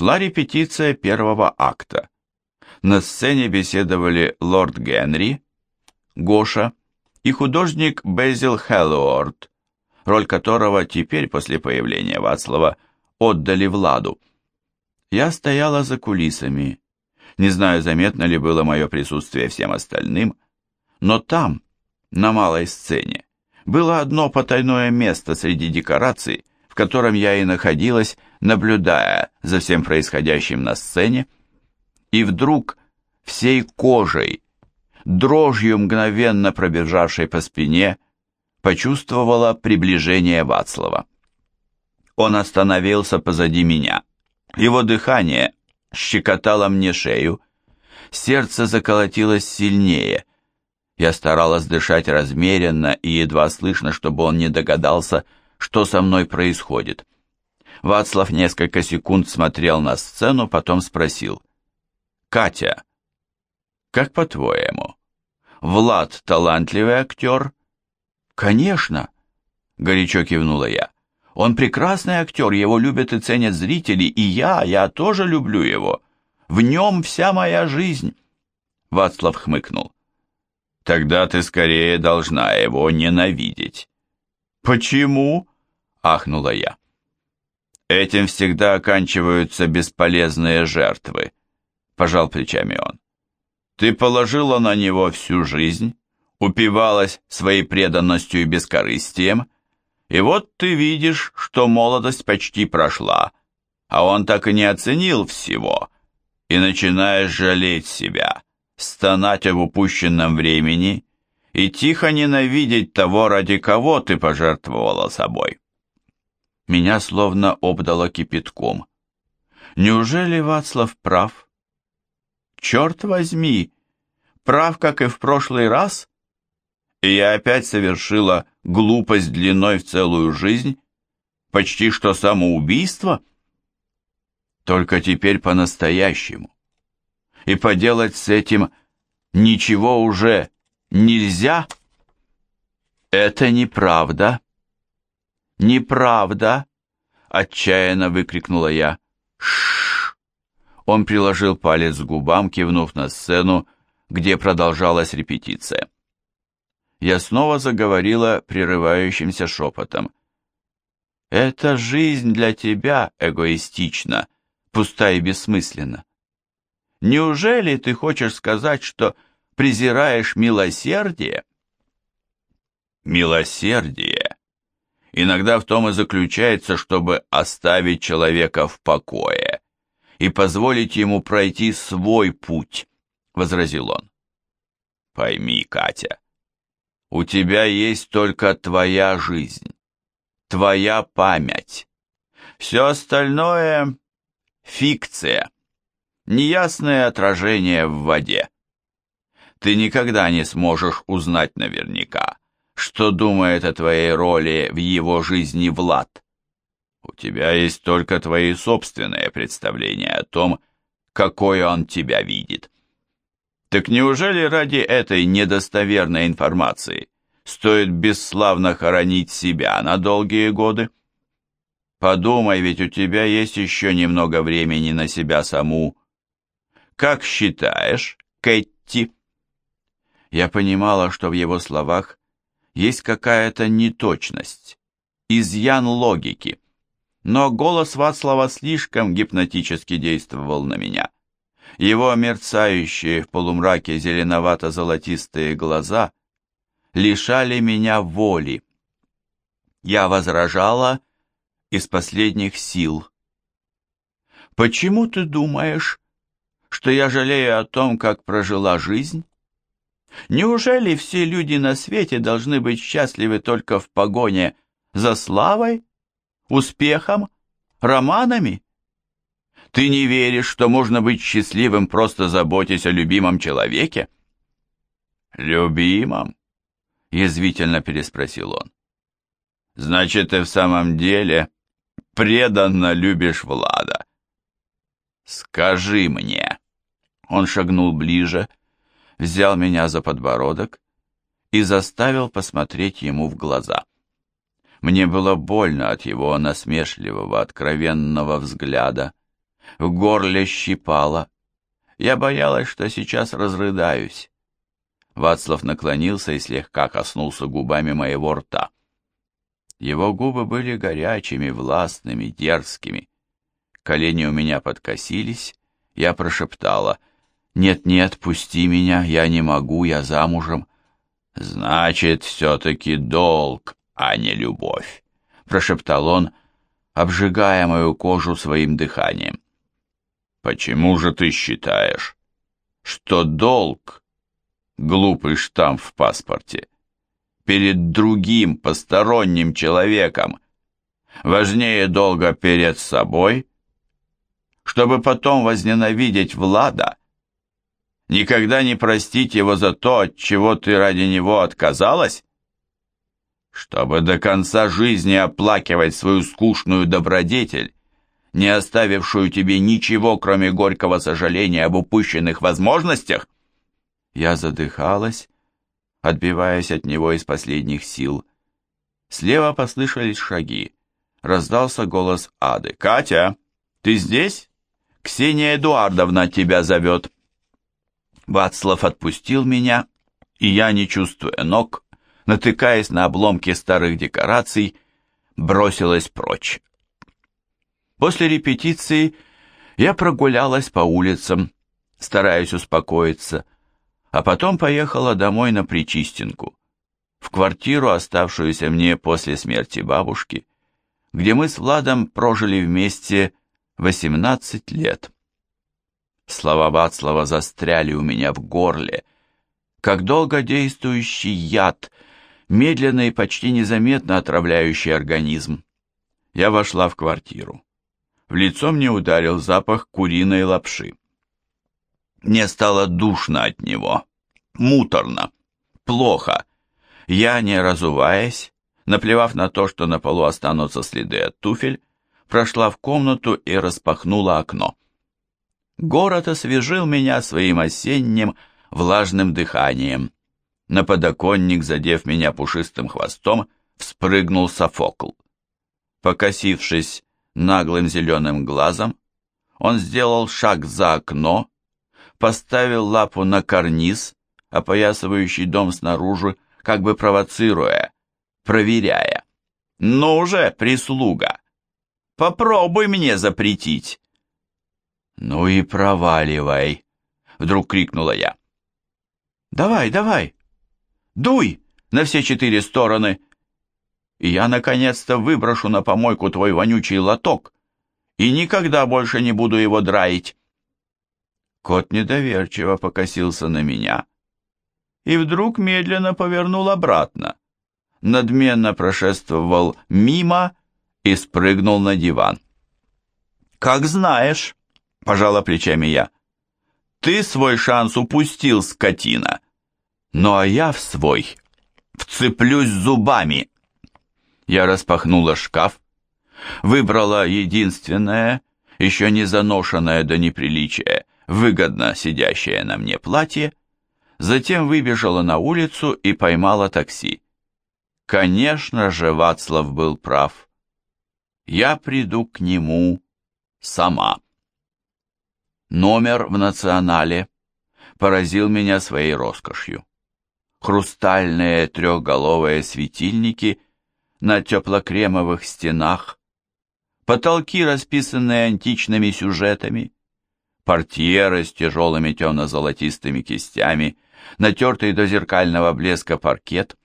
Шла репетиция первого акта. На сцене беседовали лорд Генри, Гоша и художник Безил Хеллоуорд, роль которого теперь, после появления Вацлава, отдали Владу. Я стояла за кулисами. Не знаю, заметно ли было мое присутствие всем остальным, но там, на малой сцене, было одно потайное место среди декораций, в котором я и находилась, наблюдая за всем происходящим на сцене, и вдруг всей кожей, дрожью мгновенно пробежавшей по спине, почувствовала приближение Вацлава. Он остановился позади меня. Его дыхание щекотало мне шею, сердце заколотилось сильнее. Я старалась дышать размеренно и едва слышно, чтобы он не догадался, что со мной происходит. Вацлав несколько секунд смотрел на сцену, потом спросил. «Катя, как по-твоему, Влад талантливый актер?» «Конечно!» — горячо кивнула я. «Он прекрасный актер, его любят и ценят зрители, и я, я тоже люблю его. В нем вся моя жизнь!» Вацлав хмыкнул. «Тогда ты скорее должна его ненавидеть». «Почему?» — ахнула я. «Этим всегда оканчиваются бесполезные жертвы», — пожал плечами он. «Ты положила на него всю жизнь, упивалась своей преданностью и бескорыстием, и вот ты видишь, что молодость почти прошла, а он так и не оценил всего, и начинаешь жалеть себя, стонать об упущенном времени и тихо ненавидеть того, ради кого ты пожертвовала собой. Меня словно обдало кипятком. Неужели Вацлав прав? Черт возьми, прав, как и в прошлый раз? и я опять совершила глупость длиной в целую жизнь, почти что самоубийство, только теперь по-настоящему. И поделать с этим ничего уже нельзя. Это неправда. Неправда, отчаянно выкрикнула я. Шш. Он приложил палец к губам, кивнув на сцену, где продолжалась репетиция я снова заговорила прерывающимся шепотом. «Эта жизнь для тебя эгоистична, пуста и бессмысленна. Неужели ты хочешь сказать, что презираешь милосердие?» «Милосердие иногда в том и заключается, чтобы оставить человека в покое и позволить ему пройти свой путь», — возразил он. «Пойми, Катя, у тебя есть только твоя жизнь, твоя память. Все остальное — фикция, неясное отражение в воде. Ты никогда не сможешь узнать наверняка, что думает о твоей роли в его жизни Влад. У тебя есть только твои собственные представления о том, какой он тебя видит. Так неужели ради этой недостоверной информации стоит бесславно хоронить себя на долгие годы? Подумай, ведь у тебя есть еще немного времени на себя саму. Как считаешь, Кэтти? Я понимала, что в его словах есть какая-то неточность, изъян логики, но голос Вацлава слишком гипнотически действовал на меня. Его мерцающие в полумраке зеленовато-золотистые глаза лишали меня воли. Я возражала из последних сил. «Почему ты думаешь, что я жалею о том, как прожила жизнь? Неужели все люди на свете должны быть счастливы только в погоне за славой, успехом, романами?» Ты не веришь, что можно быть счастливым, просто заботясь о любимом человеке? Любимом? Язвительно переспросил он. Значит, ты в самом деле преданно любишь Влада. Скажи мне. Он шагнул ближе, взял меня за подбородок и заставил посмотреть ему в глаза. Мне было больно от его насмешливого, откровенного взгляда В горле щипало. Я боялась, что сейчас разрыдаюсь. Вацлав наклонился и слегка коснулся губами моего рта. Его губы были горячими, властными, дерзкими. Колени у меня подкосились, я прошептала «Нет-нет, пусти меня, я не могу, я замужем». «Значит, все-таки долг, а не любовь», — прошептал он, обжигая мою кожу своим дыханием. «Почему же ты считаешь, что долг — глупый штамп в паспорте перед другим посторонним человеком важнее долга перед собой, чтобы потом возненавидеть Влада, никогда не простить его за то, от чего ты ради него отказалась?» чтобы до конца жизни оплакивать свою скучную добродетель, не оставившую тебе ничего, кроме горького сожаления об упущенных возможностях? Я задыхалась, отбиваясь от него из последних сил. Слева послышались шаги. Раздался голос Ады. «Катя, ты здесь? Ксения Эдуардовна тебя зовет». Вацлав отпустил меня, и я, не чувствуя ног, натыкаясь на обломки старых декораций, бросилась прочь. После репетиции я прогулялась по улицам, стараясь успокоиться, а потом поехала домой на Причистинку, в квартиру, оставшуюся мне после смерти бабушки, где мы с Владом прожили вместе 18 лет. Слова Вацлава застряли у меня в горле, как долгодействующий яд, медленно и почти незаметно отравляющий организм. Я вошла в квартиру. В лицо мне ударил запах куриной лапши. Мне стало душно от него, муторно, плохо. Я, не разуваясь, наплевав на то, что на полу останутся следы от туфель, прошла в комнату и распахнула окно. Город освежил меня своим осенним влажным дыханием. На подоконник, задев меня пушистым хвостом, вспрыгнул Софокл. Покосившись наглым зеленым глазом, он сделал шаг за окно, поставил лапу на карниз, опоясывающий дом снаружи, как бы провоцируя, проверяя. «Ну же, прислуга! Попробуй мне запретить!» «Ну и проваливай!» — вдруг крикнула я. «Давай, давай!» Дуй на все четыре стороны, и я наконец-то выброшу на помойку твой вонючий лоток и никогда больше не буду его драить. Кот недоверчиво покосился на меня и вдруг медленно повернул обратно, надменно прошествовал мимо и спрыгнул на диван. «Как знаешь», — пожала плечами я, — «ты свой шанс упустил, скотина». Ну а я в свой вцеплюсь зубами. Я распахнула шкаф, выбрала единственное, еще не заношенное до неприличия, выгодно сидящее на мне платье, затем выбежала на улицу и поймала такси. Конечно же, Вацлав был прав. Я приду к нему сама. Номер в «Национале» поразил меня своей роскошью хрустальные трехголовые светильники на теплокремовых стенах, потолки, расписанные античными сюжетами, портьеры с тяжелыми темно-золотистыми кистями, натертый до зеркального блеска паркет.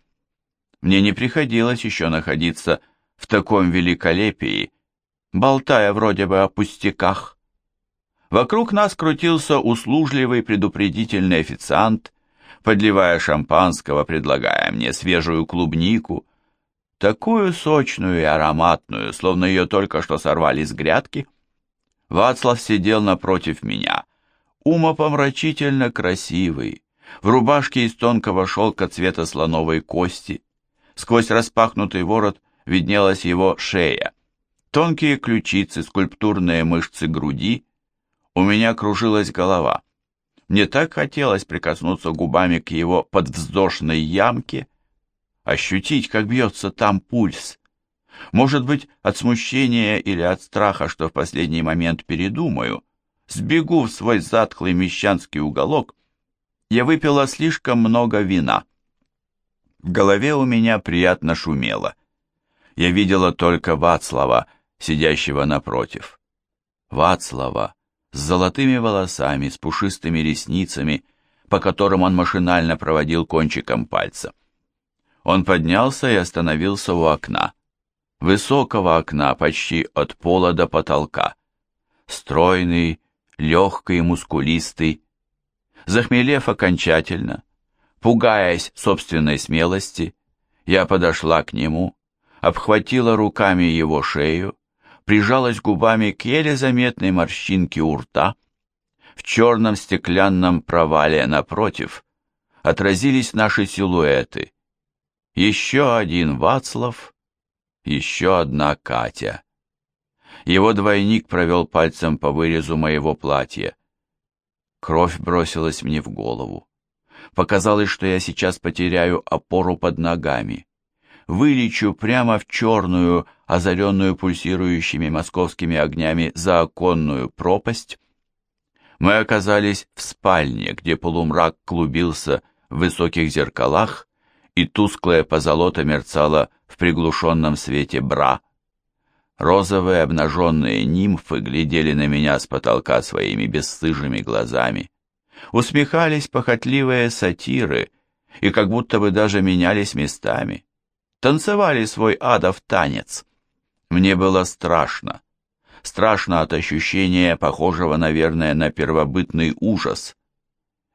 Мне не приходилось еще находиться в таком великолепии, болтая вроде бы о пустяках. Вокруг нас крутился услужливый предупредительный официант подливая шампанского, предлагая мне свежую клубнику, такую сочную и ароматную, словно ее только что сорвали с грядки. Вацлав сидел напротив меня, умопомрачительно красивый, в рубашке из тонкого шелка цвета слоновой кости. Сквозь распахнутый ворот виднелась его шея. Тонкие ключицы, скульптурные мышцы груди. У меня кружилась голова. Мне так хотелось прикоснуться губами к его подвздошной ямке, ощутить, как бьется там пульс, Может быть, от смущения или от страха, что в последний момент передумаю, сбегу в свой затхлый мещанский уголок, я выпила слишком много вина. В голове у меня приятно шумело. Я видела только Вацлава, сидящего напротив. Вацлава, с золотыми волосами, с пушистыми ресницами, по которым он машинально проводил кончиком пальца. Он поднялся и остановился у окна. Высокого окна, почти от пола до потолка. Стройный, легкий, мускулистый. Захмелев окончательно, пугаясь собственной смелости, я подошла к нему, обхватила руками его шею, прижалась губами к еле заметной морщинке у рта. В черном стеклянном провале напротив отразились наши силуэты. Еще один Вацлав, еще одна Катя. Его двойник провел пальцем по вырезу моего платья. Кровь бросилась мне в голову. Показалось, что я сейчас потеряю опору под ногами вылечу прямо в черную, озаренную пульсирующими московскими огнями заоконную пропасть. Мы оказались в спальне, где полумрак клубился в высоких зеркалах, и тусклая позолота мерцала в приглушенном свете бра. Розовые обнаженные нимфы глядели на меня с потолка своими бесстыжими глазами. Усмехались похотливые сатиры и как будто бы даже менялись местами танцевали свой адов танец. Мне было страшно. Страшно от ощущения, похожего, наверное, на первобытный ужас.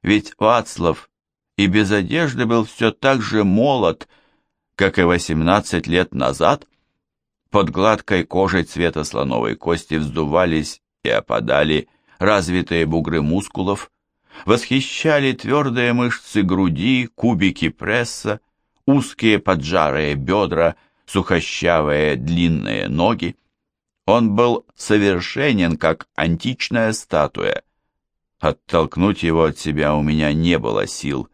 Ведь Вацлав и без одежды был все так же молод, как и восемнадцать лет назад. Под гладкой кожей цвета слоновой кости вздувались и опадали развитые бугры мускулов, восхищали твердые мышцы груди, кубики пресса, узкие поджарые бедра, сухощавые длинные ноги. Он был совершенен, как античная статуя. Оттолкнуть его от себя у меня не было сил.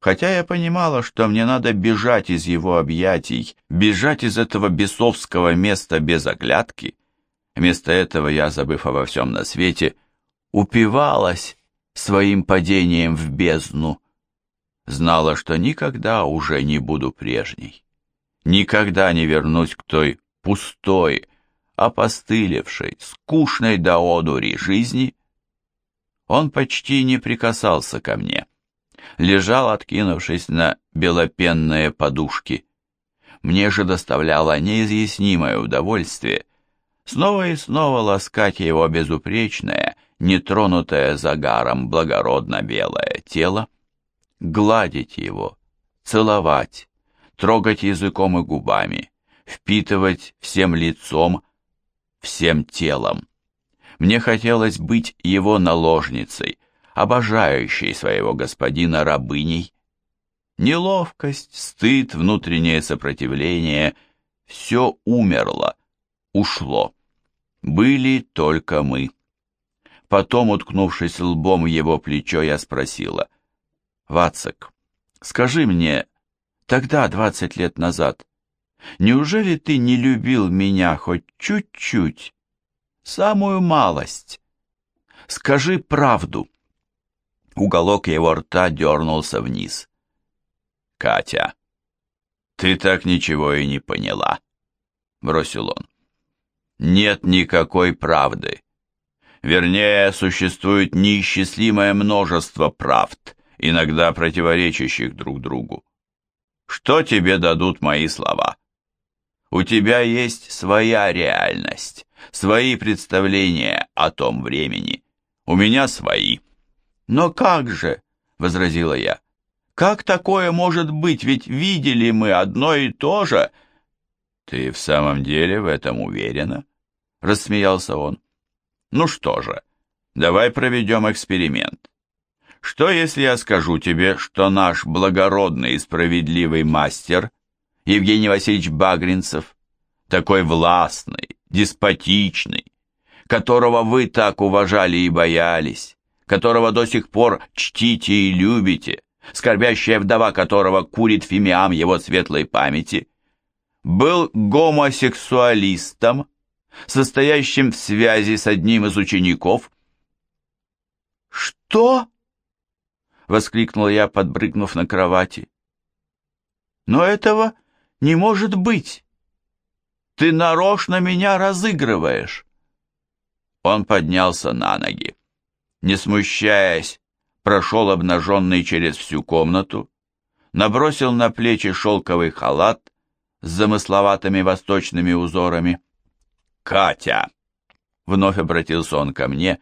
Хотя я понимала, что мне надо бежать из его объятий, бежать из этого бесовского места без оглядки. Вместо этого я, забыв обо всем на свете, упивалась своим падением в бездну знала, что никогда уже не буду прежней. Никогда не вернусь к той пустой, опостылевшей, скучной до одури жизни. Он почти не прикасался ко мне. Лежал, откинувшись на белопенные подушки. Мне же доставляло неизъяснимое удовольствие снова и снова ласкать его безупречное, нетронутое загаром благородно белое тело гладить его, целовать, трогать языком и губами, впитывать всем лицом, всем телом. Мне хотелось быть его наложницей, обожающей своего господина рабыней. Неловкость, стыд, внутреннее сопротивление — все умерло, ушло. Были только мы. Потом, уткнувшись лбом в его плечо, я спросила — Вацак, скажи мне, тогда, двадцать лет назад, неужели ты не любил меня хоть чуть-чуть, самую малость? Скажи правду. Уголок его рта дернулся вниз. Катя, ты так ничего и не поняла, бросил он. Нет никакой правды. Вернее, существует неисчислимое множество правд, иногда противоречащих друг другу. Что тебе дадут мои слова? У тебя есть своя реальность, свои представления о том времени. У меня свои. Но как же, возразила я, как такое может быть, ведь видели мы одно и то же. Ты в самом деле в этом уверена? Рассмеялся он. Ну что же, давай проведем эксперимент. Что, если я скажу тебе, что наш благородный и справедливый мастер, Евгений Васильевич Багринцев, такой властный, деспотичный, которого вы так уважали и боялись, которого до сих пор чтите и любите, скорбящая вдова которого курит фимиам его светлой памяти, был гомосексуалистом, состоящим в связи с одним из учеников. «Что?» — воскликнул я, подбрыгнув на кровати. «Но этого не может быть! Ты нарочно меня разыгрываешь!» Он поднялся на ноги. Не смущаясь, прошел обнаженный через всю комнату, набросил на плечи шелковый халат с замысловатыми восточными узорами. «Катя!» — вновь обратился он ко мне,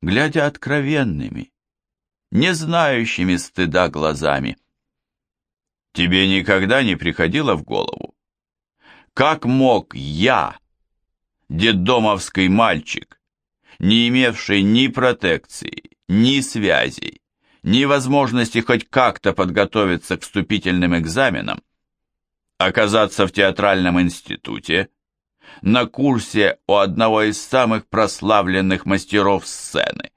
глядя откровенными, не знающими стыда глазами. «Тебе никогда не приходило в голову? Как мог я, детдомовский мальчик, не имевший ни протекции, ни связей, ни возможности хоть как-то подготовиться к вступительным экзаменам, оказаться в театральном институте, на курсе у одного из самых прославленных мастеров сцены.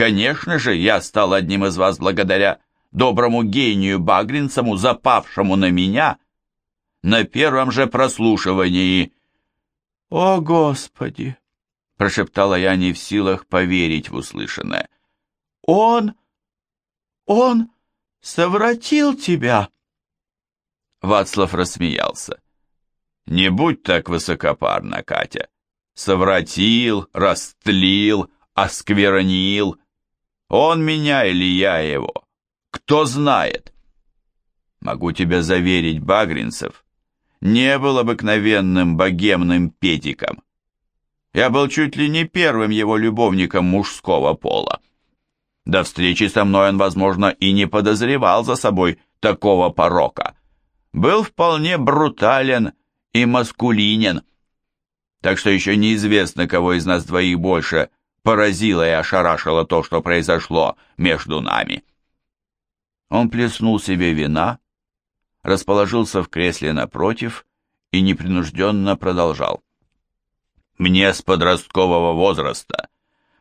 Конечно же, я стал одним из вас благодаря доброму гению Багринцему, запавшему на меня на первом же прослушивании. «О, Господи!» — прошептала я не в силах поверить в услышанное. «Он... он совратил тебя!» Вацлав рассмеялся. «Не будь так высокопарна, Катя. Совратил, растлил, осквернил. Он меня или я его? Кто знает?» Могу тебя заверить, Багринцев, не был обыкновенным богемным педиком. Я был чуть ли не первым его любовником мужского пола. До встречи со мной он, возможно, и не подозревал за собой такого порока был вполне брутален и маскулинен. Так что еще неизвестно, кого из нас двоих больше поразило и ошарашило то, что произошло между нами. Он плеснул себе вина, расположился в кресле напротив и непринужденно продолжал. «Мне с подросткового возраста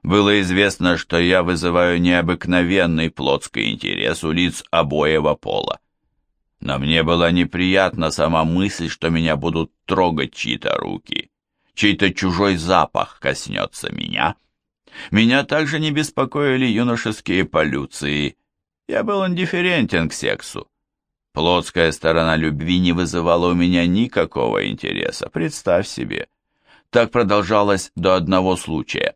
было известно, что я вызываю необыкновенный плотский интерес у лиц обоего пола но мне была неприятна сама мысль, что меня будут трогать чьи-то руки, чей-то чужой запах коснется меня. Меня также не беспокоили юношеские полюции. Я был индифферентен к сексу. Плотская сторона любви не вызывала у меня никакого интереса, представь себе. Так продолжалось до одного случая.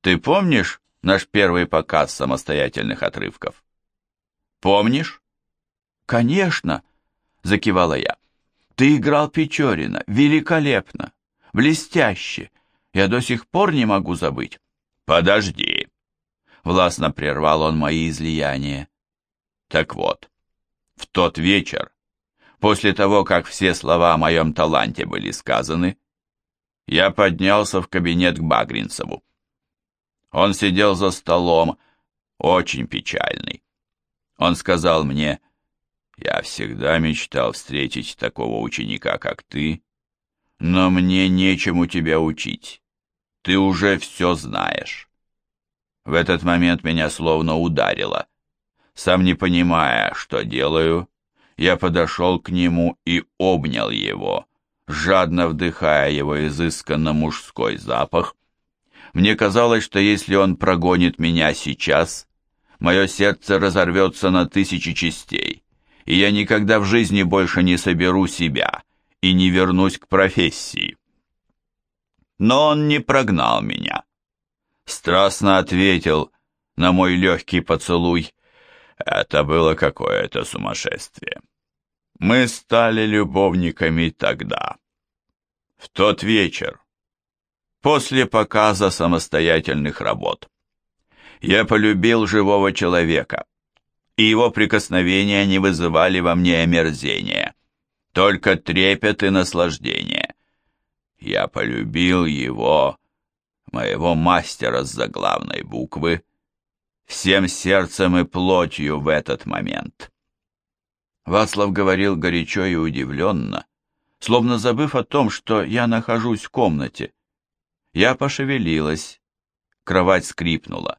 Ты помнишь наш первый показ самостоятельных отрывков? Помнишь? «Конечно!» — закивала я. «Ты играл Печорина. Великолепно! Блестяще! Я до сих пор не могу забыть». «Подожди!» — властно прервал он мои излияния. «Так вот, в тот вечер, после того, как все слова о моем таланте были сказаны, я поднялся в кабинет к Багринцеву. Он сидел за столом, очень печальный. Он сказал мне, я всегда мечтал встретить такого ученика, как ты, но мне нечему тебя учить. Ты уже все знаешь. В этот момент меня словно ударило. Сам не понимая, что делаю, я подошел к нему и обнял его, жадно вдыхая его изысканно мужской запах. Мне казалось, что если он прогонит меня сейчас, мое сердце разорвется на тысячи частей и я никогда в жизни больше не соберу себя и не вернусь к профессии. Но он не прогнал меня. Страстно ответил на мой легкий поцелуй. Это было какое-то сумасшествие. Мы стали любовниками тогда. В тот вечер, после показа самостоятельных работ. Я полюбил живого человека и его прикосновения не вызывали во мне омерзения, только трепет и наслаждение. Я полюбил его, моего мастера с заглавной буквы, всем сердцем и плотью в этот момент. Вацлав говорил горячо и удивленно, словно забыв о том, что я нахожусь в комнате. Я пошевелилась, кровать скрипнула.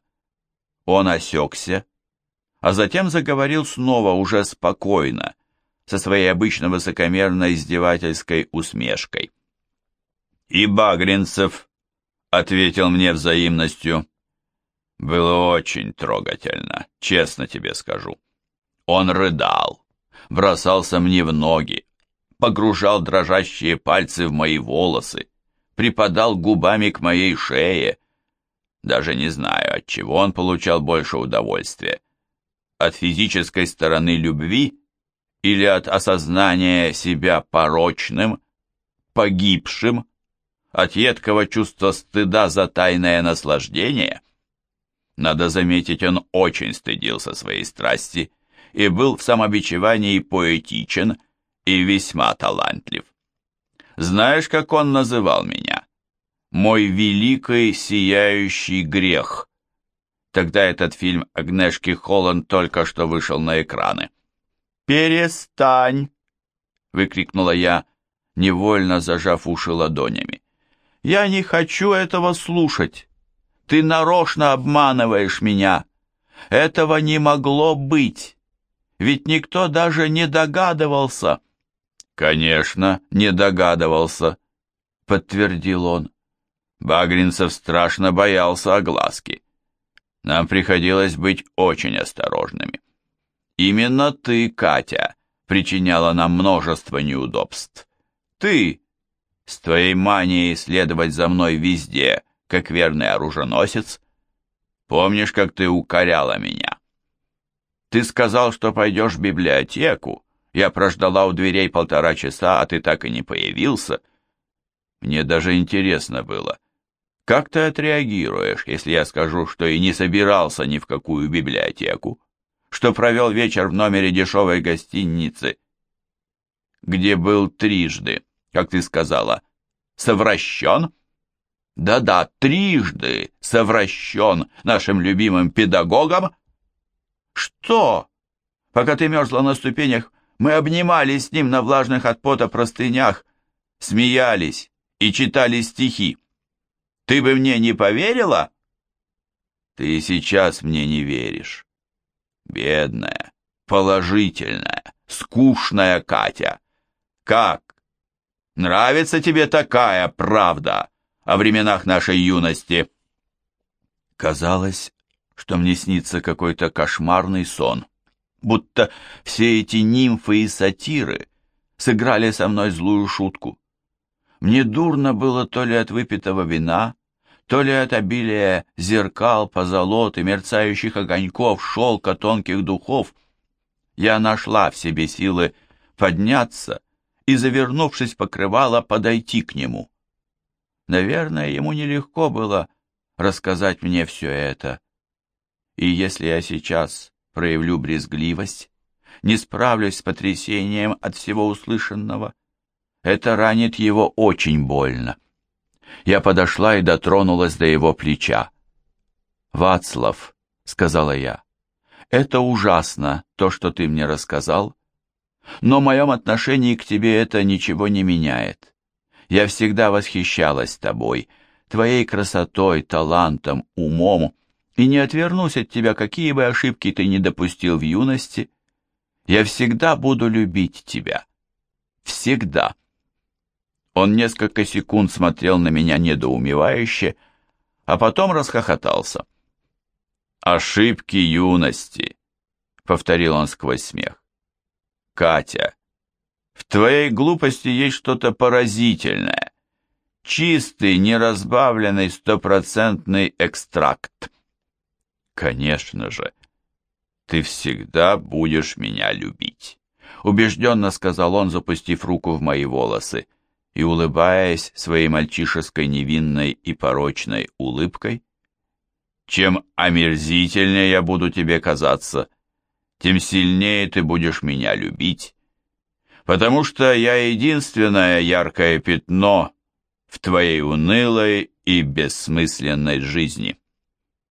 Он осекся, а затем заговорил снова уже спокойно, со своей обычно высокомерной издевательской усмешкой. «И Багринцев», — ответил мне взаимностью, — «было очень трогательно, честно тебе скажу. Он рыдал, бросался мне в ноги, погружал дрожащие пальцы в мои волосы, припадал губами к моей шее. Даже не знаю, от чего он получал больше удовольствия. От физической стороны любви или от осознания себя порочным, погибшим, от едкого чувства стыда за тайное наслаждение? Надо заметить, он очень стыдился своей страсти и был в самобичевании поэтичен и весьма талантлив. Знаешь, как он называл меня? Мой великий сияющий грех. Тогда этот фильм Агнешки Холланд только что вышел на экраны. «Перестань!» — выкрикнула я, невольно зажав уши ладонями. «Я не хочу этого слушать. Ты нарочно обманываешь меня. Этого не могло быть. Ведь никто даже не догадывался». «Конечно, не догадывался», — подтвердил он. Багринцев страшно боялся огласки. Нам приходилось быть очень осторожными. Именно ты, Катя, причиняла нам множество неудобств. Ты, с твоей манией следовать за мной везде, как верный оруженосец, помнишь, как ты укоряла меня? Ты сказал, что пойдешь в библиотеку, я прождала у дверей полтора часа, а ты так и не появился. Мне даже интересно было, как ты отреагируешь, если я скажу, что и не собирался ни в какую библиотеку, что провел вечер в номере дешевой гостиницы, где был трижды, как ты сказала, совращен? Да-да, трижды совращен нашим любимым педагогом. Что? Пока ты мерзла на ступенях, мы обнимались с ним на влажных от пота простынях, смеялись и читали стихи. Ты бы мне не поверила? Ты сейчас мне не веришь. Бедная, положительная, скучная Катя. Как? Нравится тебе такая правда о временах нашей юности? Казалось, что мне снится какой-то кошмарный сон будто все эти нимфы и сатиры сыграли со мной злую шутку. Мне дурно было то ли от выпитого вина, то ли от обилия зеркал, позолоты, мерцающих огоньков, шелка, тонких духов. Я нашла в себе силы подняться и, завернувшись покрывало, подойти к нему. Наверное, ему нелегко было рассказать мне все это. И если я сейчас проявлю брезгливость, не справлюсь с потрясением от всего услышанного. Это ранит его очень больно. Я подошла и дотронулась до его плеча. «Вацлав», — сказала я, — «это ужасно, то, что ты мне рассказал, но в моем отношении к тебе это ничего не меняет. Я всегда восхищалась тобой, твоей красотой, талантом, умом, и не отвернусь от тебя, какие бы ошибки ты ни допустил в юности. Я всегда буду любить тебя. Всегда. Он несколько секунд смотрел на меня недоумевающе, а потом расхохотался. «Ошибки юности», — повторил он сквозь смех. «Катя, в твоей глупости есть что-то поразительное. Чистый, неразбавленный, стопроцентный экстракт. Конечно же. Ты всегда будешь меня любить, убежденно сказал он, запустив руку в мои волосы и улыбаясь своей мальчишеской невинной и порочной улыбкой. Чем омерзительнее я буду тебе казаться, тем сильнее ты будешь меня любить, потому что я единственное яркое пятно в твоей унылой и бессмысленной жизни.